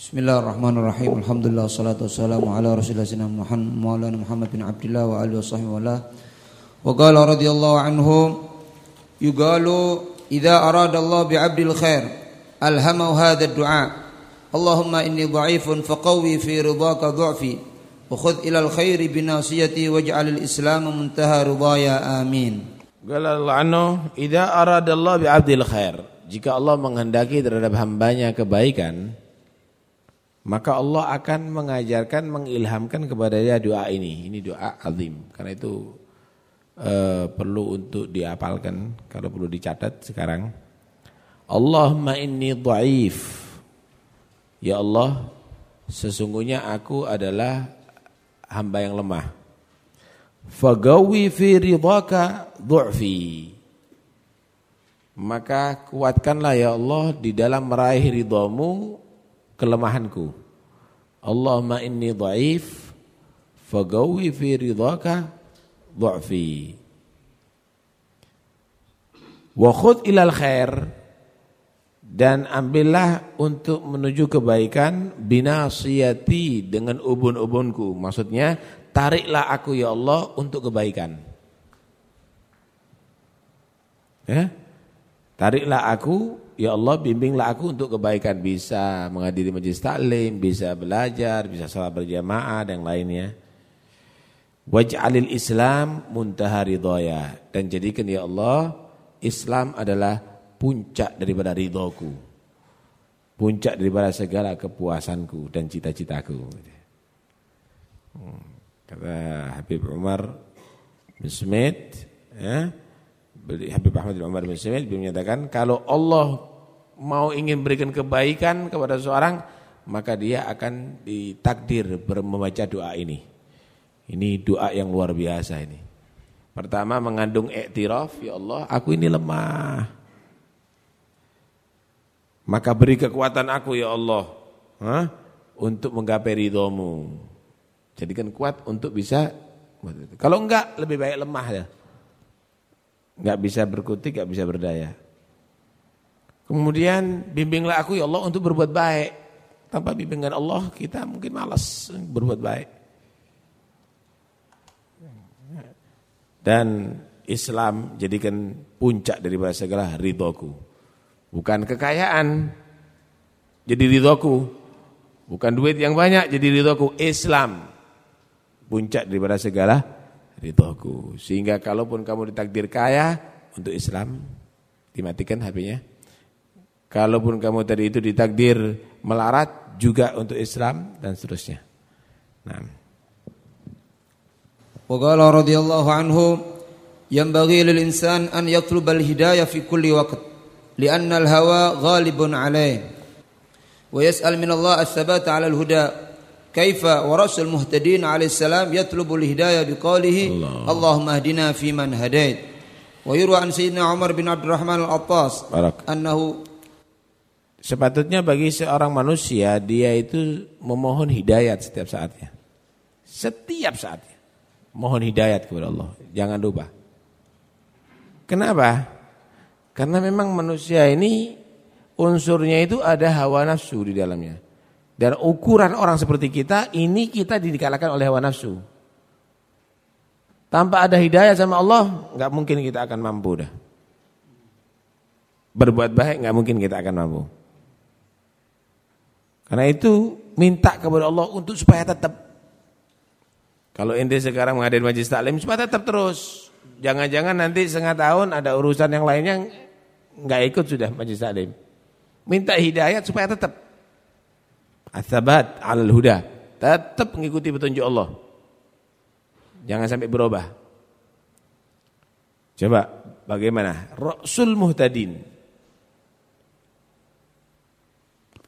Bismillahirrahmanirrahim. Alhamdulillah salatu wassalamu ala Rasulillah Muhammad Muhammad bin Abdullah wa alihi wasahbihi wa Wa qala radhiyallahu anhu yuqalu idza arada Allah bi 'abdil khair alhamahu hadha ad-du'a Allahumma inni dha'ifun faqawi fi ridhaka dhu'fi wa khudh ila al-khairi bi nasiyati waj'al al-islam muntaha ridaya amin. Qala anhu idza arada Allah bi 'abdil khair jika Allah menghendaki terhadap hambanya kebaikan maka Allah akan mengajarkan, mengilhamkan kepada dia doa ini. Ini doa azim. Karena itu uh, perlu untuk diapalkan, kalau perlu dicatat sekarang. Allahumma inni dhaif. Ya Allah, sesungguhnya aku adalah hamba yang lemah. Fagawi fi ridhaka du'fi. Maka kuatkanlah ya Allah di dalam meraih ridhamu kelemahanku. Allahumma inni dhaif fagawi fi ridhaka dha'fi. Wa khudh ilal khair dan ambillah untuk menuju kebaikan binasiyati dengan ubun-ubunku. Maksudnya tariklah aku ya Allah untuk kebaikan. Ya? Tariklah aku Ya Allah bimbinglah aku untuk kebaikan bisa menghadiri majlis taklim, bisa belajar, bisa salat berjamaah dan lainnya. Waj'alil Islam muntaha ridhoya dan jadikan ya Allah Islam adalah puncak daripada ridhoku. Puncak daripada segala kepuasanku dan cita-citaku. Hmm, kata Habib Umar bin Smith ya, Habib Ahmad bin Umar bin Smith menyatakan kalau Allah mau ingin berikan kebaikan kepada seorang, maka dia akan ditakdir membaca doa ini. Ini doa yang luar biasa ini. Pertama mengandung iktiraf, ya Allah, aku ini lemah. Maka beri kekuatan aku ya Allah, ha? untuk menggapai ridhomu. Jadikan kuat untuk bisa, kalau enggak lebih baik lemah ya. Enggak bisa berkutik, enggak bisa berdaya. Kemudian bimbinglah aku ya Allah untuk berbuat baik. Tanpa bimbingan Allah kita mungkin malas berbuat baik. Dan Islam jadikan puncak daripada segala ridhoku. Bukan kekayaan jadi ridhoku. Bukan duit yang banyak jadi ridhoku. Islam puncak daripada segala ridhoku. Sehingga kalaupun kamu ditakdir kaya untuk Islam, dimatikan HP-nya. Kalaupun kamu tadi itu ditakdir melarat juga untuk Islam dan seterusnya. Nah. Wa qala radhiyallahu anhu yanbaghi lil insan an yatlub al hidayah fi kulli waqt lianna al hawa ghalibun alayh wa yas'al min Allah as-sabat 'ala al huda kaifa wa rasul muhtadin alaihi salam yatlubul hidayah biqaulihi Allahumma hdina fi man hadait wa yurwa an sayyidina Umar bin Abdurrahman al-Attas annahu Sepatutnya bagi seorang manusia dia itu memohon hidayat setiap saatnya. Setiap saatnya. Mohon hidayat kepada Allah. Jangan lupa. Kenapa? Karena memang manusia ini unsurnya itu ada hawa nafsu di dalamnya. Dan ukuran orang seperti kita, ini kita dikalahkan oleh hawa nafsu. Tanpa ada hidayah sama Allah, nggak mungkin kita akan mampu dah. Berbuat baik nggak mungkin kita akan mampu. Karena itu minta kepada Allah untuk supaya tetap. Kalau ente sekarang menghadiri majlis taklim supaya tetap terus. Jangan-jangan nanti setengah tahun ada urusan yang lainnya nggak ikut sudah majlis taklim. Minta hidayat supaya tetap. Atsabat alal huda. Tetap mengikuti petunjuk Allah. Jangan sampai berubah. Coba bagaimana? Rasul muhtadin.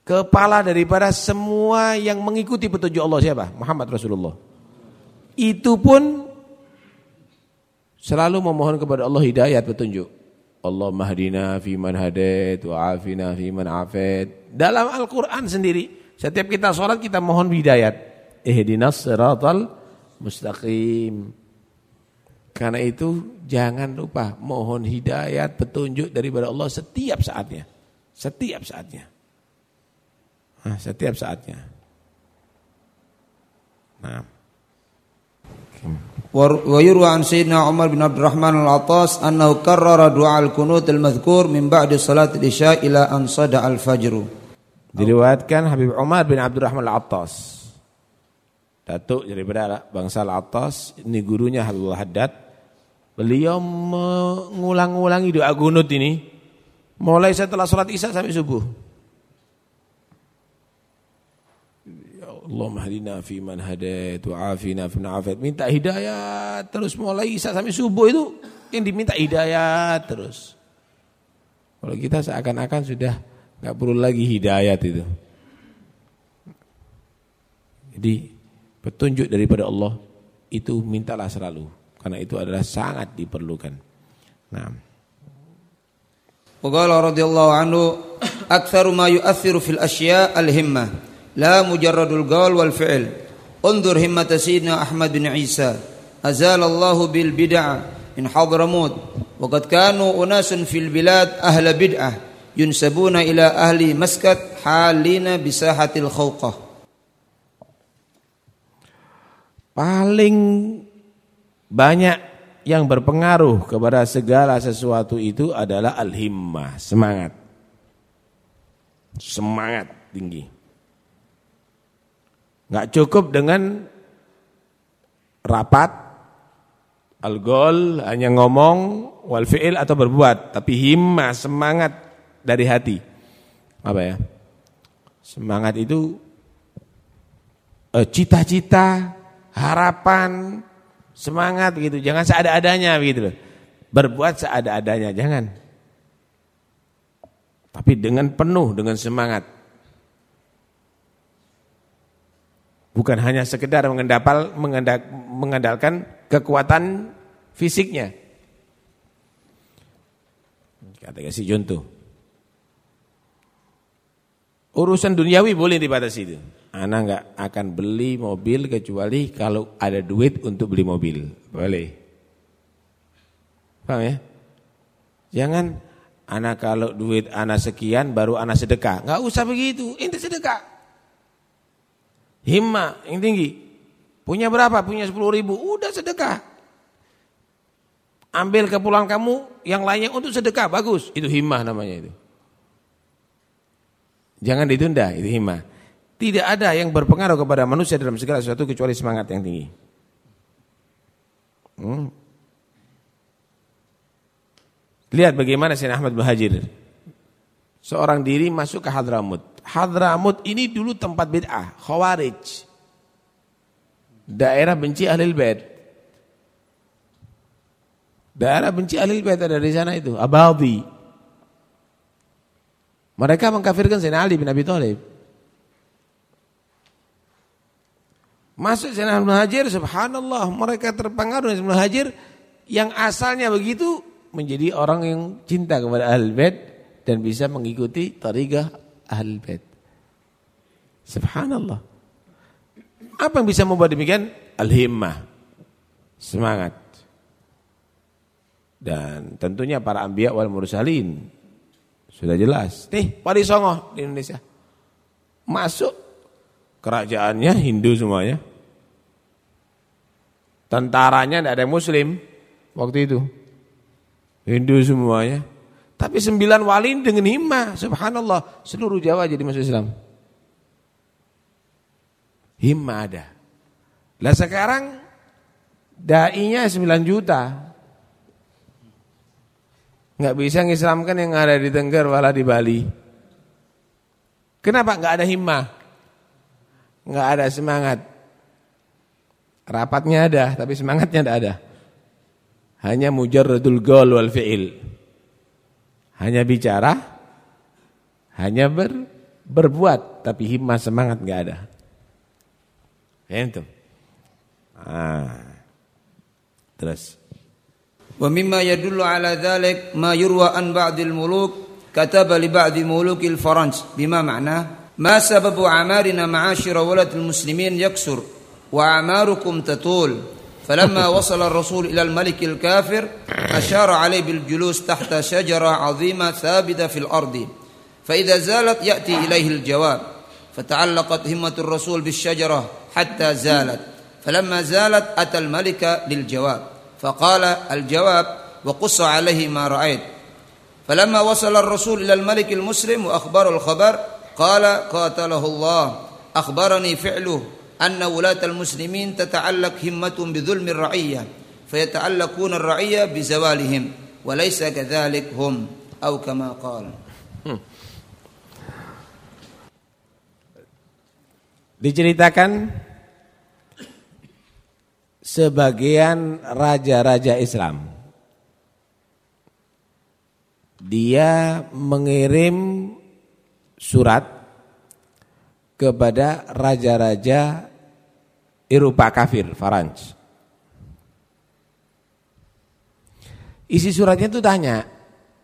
Kepala daripada semua yang mengikuti petunjuk Allah siapa? Muhammad Rasulullah. Itu pun selalu memohon kepada Allah hidayat petunjuk. Allah mahdina fi man hadait wa afina fi man afait. Dalam Al-Qur'an sendiri, setiap kita sholat kita mohon hidayat. Ihdinas siratal mustaqim. Karena itu jangan lupa mohon hidayat petunjuk daripada Allah setiap saatnya. Setiap saatnya. Nah, setiap saatnya. Nah. ويروى عن سيدنا عمر بن عبد الرحمن العطاس أنه كرر دعاء الكنوت المذكور من بعد صلاة العشاء إلى أن صدع الفجر Diriwayatkan Habib Umar bin Abdurrahman Al-Attas. Datuk daripada bangsa Al-Attas, ini gurunya Habibul Haddad. Beliau mengulang-ulangi doa kunut ini mulai setelah sholat isya sampai subuh. Allahumma hadina fi man hadait afina fi afat. Minta hidayah terus mulai isya sampai subuh itu yang diminta hidayah terus. Kalau kita seakan-akan sudah nggak perlu lagi hidayat itu. Jadi petunjuk daripada Allah itu mintalah selalu karena itu adalah sangat diperlukan. Nah. Waqala radhiyallahu anhu aktsaru ma yu'athiru fil asya' al-himmah la mujarradul qawl wal fi'l. Undur himmata sayyidina Ahmad bin Isa azala Allah bil bid'ah in Hadramut wa qad kanu unasun fil bilad ahla bid'ah yunsabuna ila ahli maskat halina bisahatil khawqah paling banyak yang berpengaruh kepada segala sesuatu itu adalah al-himmah, semangat. Semangat tinggi. Enggak cukup dengan rapat al-gol hanya ngomong wal fi'il atau berbuat, tapi himmah, semangat dari hati. Apa ya? Semangat itu eh, cita-cita, harapan, semangat gitu. Jangan seada-adanya gitu loh. Berbuat seada-adanya, jangan. Tapi dengan penuh, dengan semangat. Bukan hanya sekedar mengendapal, mengandalkan kekuatan fisiknya. Kata kasih contoh. Urusan duniawi boleh dibatasi itu. Anak nggak akan beli mobil kecuali kalau ada duit untuk beli mobil. Boleh. Paham ya? Jangan anak kalau duit anak sekian baru anak sedekah. Nggak usah begitu. Ini sedekah. Himma yang tinggi. Punya berapa? Punya 10 ribu. Udah sedekah. Ambil kepulangan kamu yang lainnya untuk sedekah. Bagus. Itu himmah namanya itu. Jangan ditunda. Itu himmah. Tidak ada yang berpengaruh kepada manusia dalam segala sesuatu kecuali semangat yang tinggi. Hmm. Lihat bagaimana Sayyidina Ahmad bin Hajir. Seorang diri masuk ke Hadramut. Hadramut ini dulu tempat bid'ah, khawarij. Daerah benci ahli bait. Daerah benci ahli bait ada di sana itu, Abadi. Mereka mengkafirkan Sayyidina Ali bin Abi Thalib. Masuk Sayyidina Muhajir, subhanallah, mereka terpengaruh dengan Muhajir yang asalnya begitu menjadi orang yang cinta kepada ahli bait dan bisa mengikuti tarikah Ahlul Bait. Subhanallah. Apa yang bisa membuat demikian? Al-himmah. Semangat. Dan tentunya para anbiya wal mursalin. Sudah jelas. Nih, Pari Songo di Indonesia. Masuk kerajaannya Hindu semuanya. Tentaranya tidak ada muslim waktu itu. Hindu semuanya. Tapi sembilan wali dengan himmah, subhanallah, seluruh Jawa jadi masuk Islam. Himmah ada. Lah sekarang dai-nya 9 juta. Enggak bisa ngislamkan yang ada di Tengger wala di Bali. Kenapa enggak ada himmah? Enggak ada semangat. Rapatnya ada, tapi semangatnya tidak ada. Hanya mujarradul gol wal fi'il. Hanya bicara, hanya ber, berbuat, tapi himmah semangat nggak ada. Itu. Ah. Terus. ومما يدل على ذلك ما يروى عن بعض الملوك كتب لبعض ملوك الفرنس بما معناه ما سبب أعمارنا معاشر ولاة المسلمين يكسر وأعماركم تطول. فلما وصل الرسول إلى الملك الكافر أشار عليه بالجلوس تحت شجرة عظيمة ثابتة في الأرض. فإذا زالت يأتي إليه الجواب. فتعلقت همة الرسول بالشجرة حتى زالت. فلما زالت أتى الملك للجواب. فقال الجواب وقص عليه ما رأيت. فلما وصل الرسول إلى الملك المسلم وأخبره الخبر قال قاتله الله. أخبرني فعله أن ولاة المسلمين تتعلق همة بظلم الرعية فيتعلقون الرعية بزوالهم وليس كذلك هم أو كما قال. Diceritakan sebagian raja-raja Islam. Dia mengirim surat kepada raja-raja Eropa kafir, Faranj. Isi suratnya itu tanya,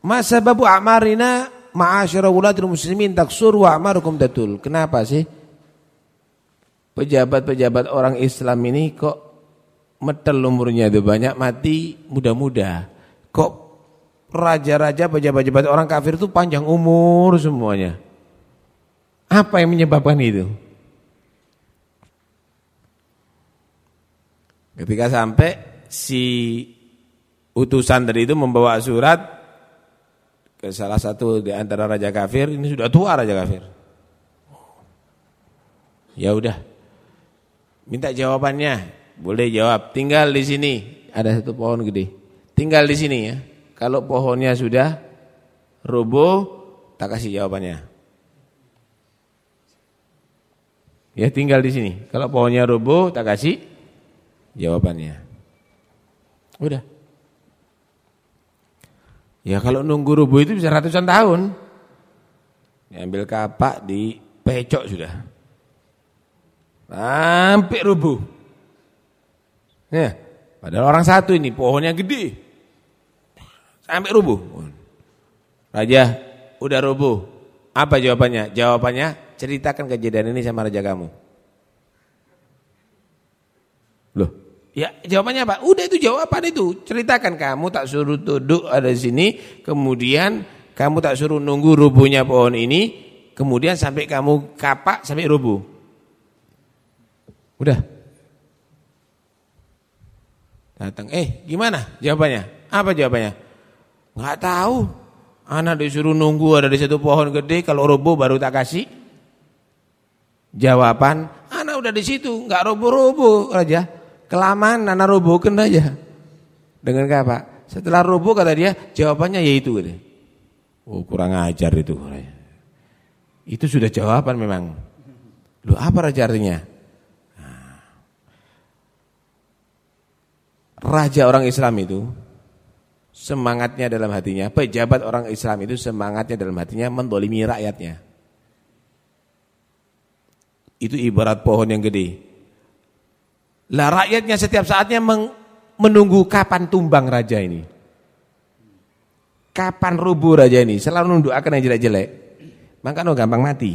"Masa babu amarina ma'asyara wulatul muslimin taksur wa amarukum datul." Kenapa sih? pejabat-pejabat orang Islam ini kok metel umurnya itu banyak mati muda-muda. Kok raja-raja pejabat-pejabat orang kafir itu panjang umur semuanya. Apa yang menyebabkan itu? Ketika sampai si utusan dari itu membawa surat ke salah satu di antara raja kafir, ini sudah tua raja kafir. Ya udah, Minta jawabannya. Boleh jawab. Tinggal di sini. Ada satu pohon gede. Tinggal di sini ya. Kalau pohonnya sudah roboh, tak kasih jawabannya. Ya tinggal di sini. Kalau pohonnya roboh, tak kasih jawabannya. Udah. Ya kalau nunggu roboh itu bisa ratusan tahun. Ambil kapak di pecok sudah. Sampai rubuh. Ya, padahal orang satu ini pohonnya gede. Sampai rubuh. Raja, udah rubuh. Apa jawabannya? Jawabannya, ceritakan kejadian ini sama raja kamu. Loh, ya jawabannya apa? Udah itu jawaban itu. Ceritakan kamu tak suruh duduk ada di sini, kemudian kamu tak suruh nunggu rubuhnya pohon ini, kemudian sampai kamu kapak sampai rubuh. Udah. Datang, eh gimana jawabannya? Apa jawabannya? Enggak tahu. Anak disuruh nunggu ada di satu pohon gede, kalau roboh baru tak kasih. Jawaban, anak udah di situ, enggak roboh-roboh aja. Kelamaan anak robohkan aja. Dengan apa? Setelah roboh kata dia, jawabannya yaitu gitu. Oh kurang ajar itu. Itu sudah jawaban memang. Lu apa artinya? Raja orang Islam itu semangatnya dalam hatinya, pejabat orang Islam itu semangatnya dalam hatinya mendolimi rakyatnya. Itu ibarat pohon yang gede. Lah rakyatnya setiap saatnya menunggu kapan tumbang raja ini. Kapan rubuh raja ini, selalu nunduk akan yang jelek-jelek. Maka no gampang mati.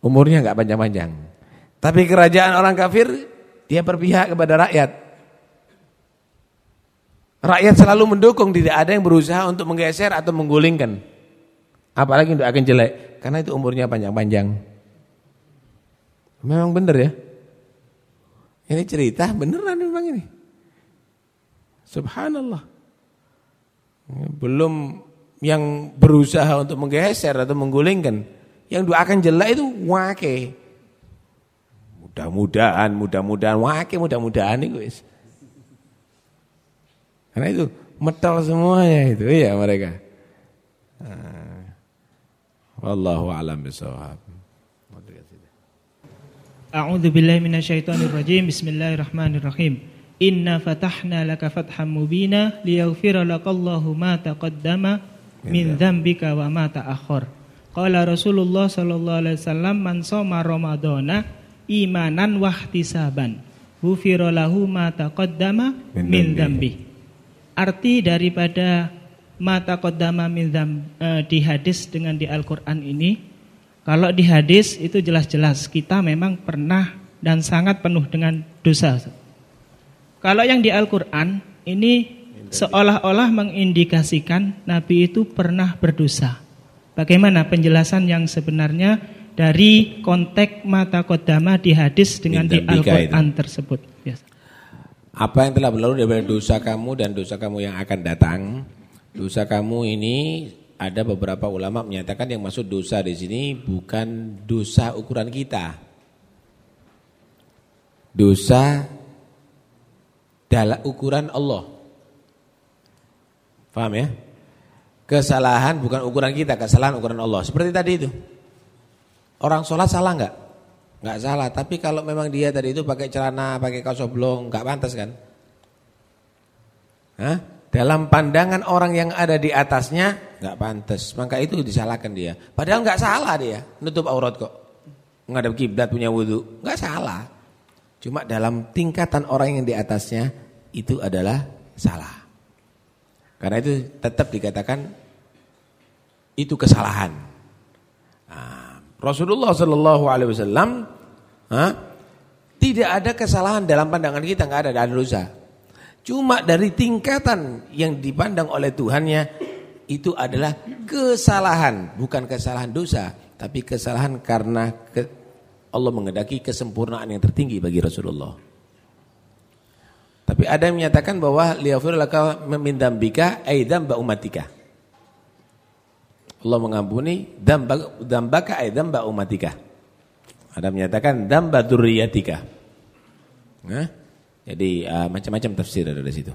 Umurnya enggak panjang-panjang. Tapi kerajaan orang kafir dia berpihak kepada rakyat. Rakyat selalu mendukung, tidak ada yang berusaha untuk menggeser atau menggulingkan. Apalagi untuk akan jelek, karena itu umurnya panjang-panjang. Memang benar ya. Ini cerita beneran memang ini. Subhanallah. Belum yang berusaha untuk menggeser atau menggulingkan. Yang doakan jelek itu wake. Mudah-mudahan, mudah-mudahan, wakil mudah-mudahan itu wis. Karena itu metal semuanya itu iya mereka. Nah. Wallahu a'lam bishawab. A'udzu billahi minasyaitonir rajim. Bismillahirrahmanirrahim. Inna fatahna laka fathan mubina liyaghfira lakallahu ma taqaddama min dzambika wa ma ta'akhkhar. Qala Rasulullah sallallahu alaihi wasallam man shoma ramadhana imanan wahtisaban. Ghufira lahu ma taqaddama min dzambi arti daripada ma taqaddama min dzam eh, di hadis dengan di Al-Qur'an ini kalau di hadis itu jelas-jelas kita memang pernah dan sangat penuh dengan dosa. Kalau yang di Al-Qur'an ini seolah-olah mengindikasikan Nabi itu pernah berdosa. Bagaimana penjelasan yang sebenarnya dari konteks mata kodama di hadis dengan di Al-Quran tersebut? Biasa. Apa yang telah berlalu daripada dosa kamu dan dosa kamu yang akan datang? Dosa kamu ini ada beberapa ulama menyatakan yang masuk dosa di sini bukan dosa ukuran kita. Dosa dalam ukuran Allah. Paham ya? Kesalahan bukan ukuran kita, kesalahan ukuran Allah. Seperti tadi itu. Orang sholat salah nggak? Nggak salah. Tapi kalau memang dia tadi itu pakai celana, pakai kaos oblong, nggak pantas kan? Hah? Dalam pandangan orang yang ada di atasnya nggak pantas. Maka itu disalahkan dia. Padahal nggak salah dia, nutup aurat kok. Menghadap kiblat punya wudhu, nggak salah. Cuma dalam tingkatan orang yang di atasnya itu adalah salah. Karena itu tetap dikatakan itu kesalahan. Nah, Rasulullah Shallallahu Alaihi Wasallam tidak ada kesalahan dalam pandangan kita nggak ada, ada dosa. Cuma dari tingkatan yang dipandang oleh Tuhannya itu adalah kesalahan, bukan kesalahan dosa, tapi kesalahan karena ke, Allah mengendaki kesempurnaan yang tertinggi bagi Rasulullah. Tapi ada yang menyatakan bahwa liafir laka memindambika aidam ba umatika. Allah mengampuni dambaka aidam ba umatika. Ada menyatakan damba dzurriyyatika. Nah, jadi uh, macam-macam tafsir ada di situ.